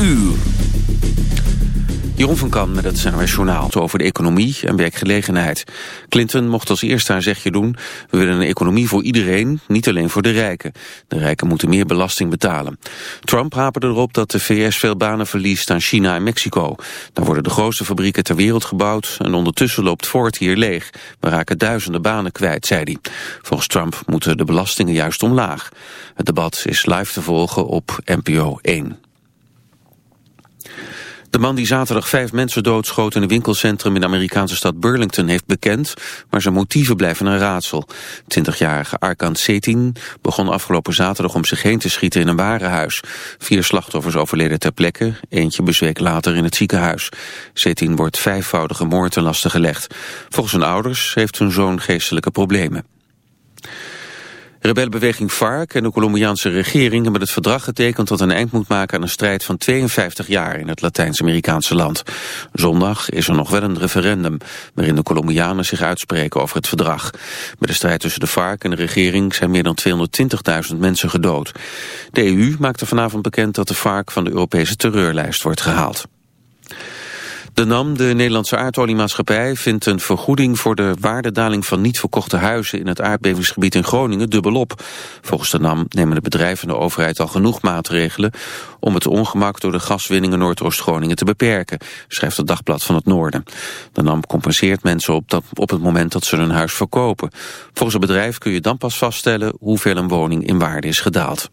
uur. Jeroen van Kan met het NOS Journaal over de economie en werkgelegenheid. Clinton mocht als eerste haar zegje doen... we willen een economie voor iedereen, niet alleen voor de rijken. De rijken moeten meer belasting betalen. Trump haperde erop dat de VS veel banen verliest aan China en Mexico. Daar worden de grootste fabrieken ter wereld gebouwd... en ondertussen loopt Ford hier leeg. We raken duizenden banen kwijt, zei hij. Volgens Trump moeten de belastingen juist omlaag. Het debat is live te volgen op NPO 1. De man die zaterdag vijf mensen doodschoot in een winkelcentrum in de Amerikaanse stad Burlington heeft bekend, maar zijn motieven blijven een raadsel. 20-jarige Arkan Setin begon afgelopen zaterdag om zich heen te schieten in een warenhuis. Vier slachtoffers overleden ter plekke, eentje bezweek later in het ziekenhuis. Setin wordt vijfvoudige moord ten laste gelegd. Volgens zijn ouders heeft zijn zoon geestelijke problemen. Rebellenbeweging FARC en de Colombiaanse regering hebben het verdrag getekend dat een eind moet maken aan een strijd van 52 jaar in het Latijns-Amerikaanse land. Zondag is er nog wel een referendum waarin de Colombianen zich uitspreken over het verdrag. Bij de strijd tussen de FARC en de regering zijn meer dan 220.000 mensen gedood. De EU maakte vanavond bekend dat de FARC van de Europese terreurlijst wordt gehaald. De NAM, de Nederlandse aardoliemaatschappij, vindt een vergoeding voor de waardedaling van niet verkochte huizen in het aardbevingsgebied in Groningen dubbelop. Volgens de NAM nemen de bedrijven en de overheid al genoeg maatregelen om het ongemak door de gaswinning in Noordoost-Groningen te beperken, schrijft het Dagblad van het Noorden. De NAM compenseert mensen op, dat, op het moment dat ze hun huis verkopen. Volgens het bedrijf kun je dan pas vaststellen hoeveel een woning in waarde is gedaald.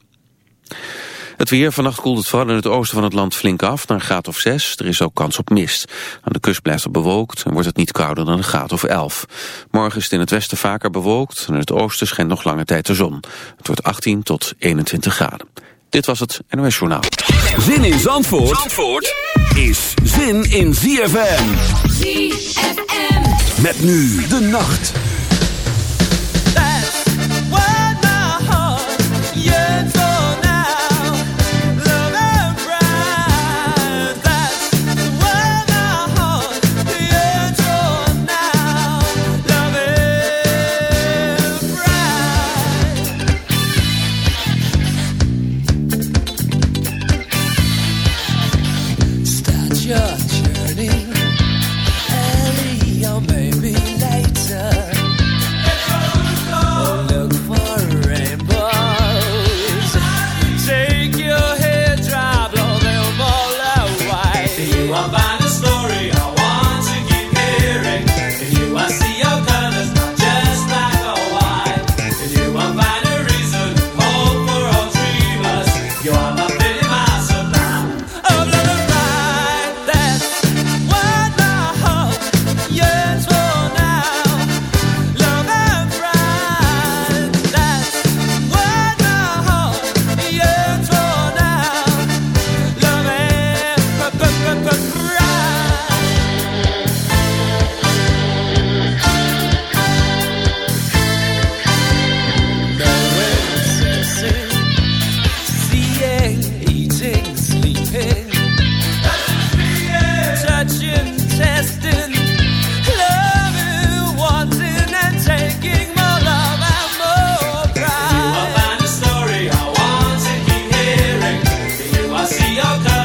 Het weer, vannacht koelt het vooral in het oosten van het land flink af, naar een graad of 6. Er is ook kans op mist. Aan de kust blijft het bewolkt en wordt het niet kouder dan een graad of 11. Morgen is het in het westen vaker bewolkt en in het oosten schijnt nog lange tijd de zon. Het wordt 18 tot 21 graden. Dit was het NOS Journaal. Zin in Zandvoort, Zandvoort is zin in ZFM. ZFM. Met nu de nacht. your time.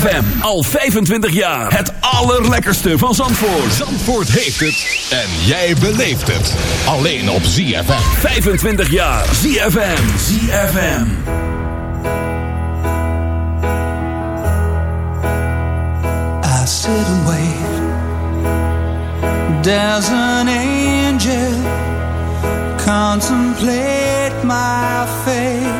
ZFM, al 25 jaar. Het allerlekkerste van Zandvoort. Zandvoort heeft het en jij beleeft het. Alleen op ZFM. 25 jaar. ZFM. ZFM. sit and wait. There's an angel contemplate my fate.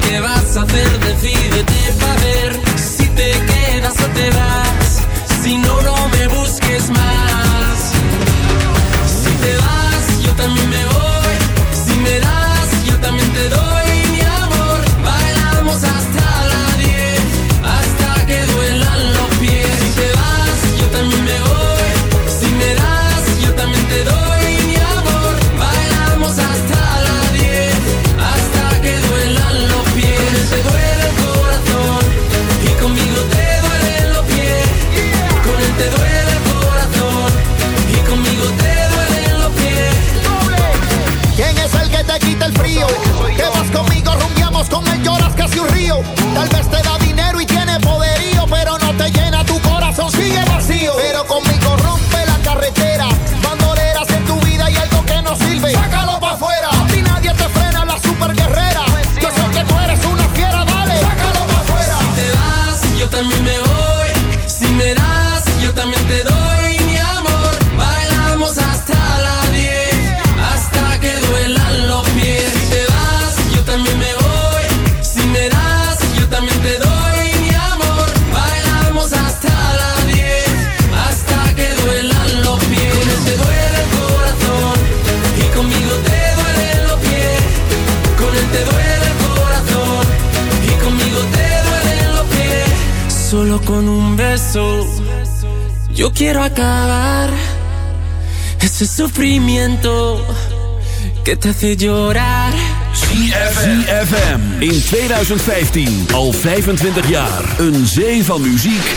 te hace. ZFM. In 2015, al 25 jaar. Een zee van muziek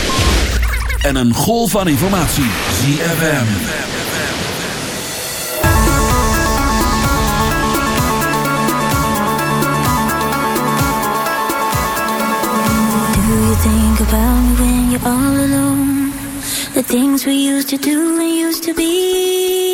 en een golf van informatie. ZFM. Do you think about when you're all alone? The things we used to do and used to be.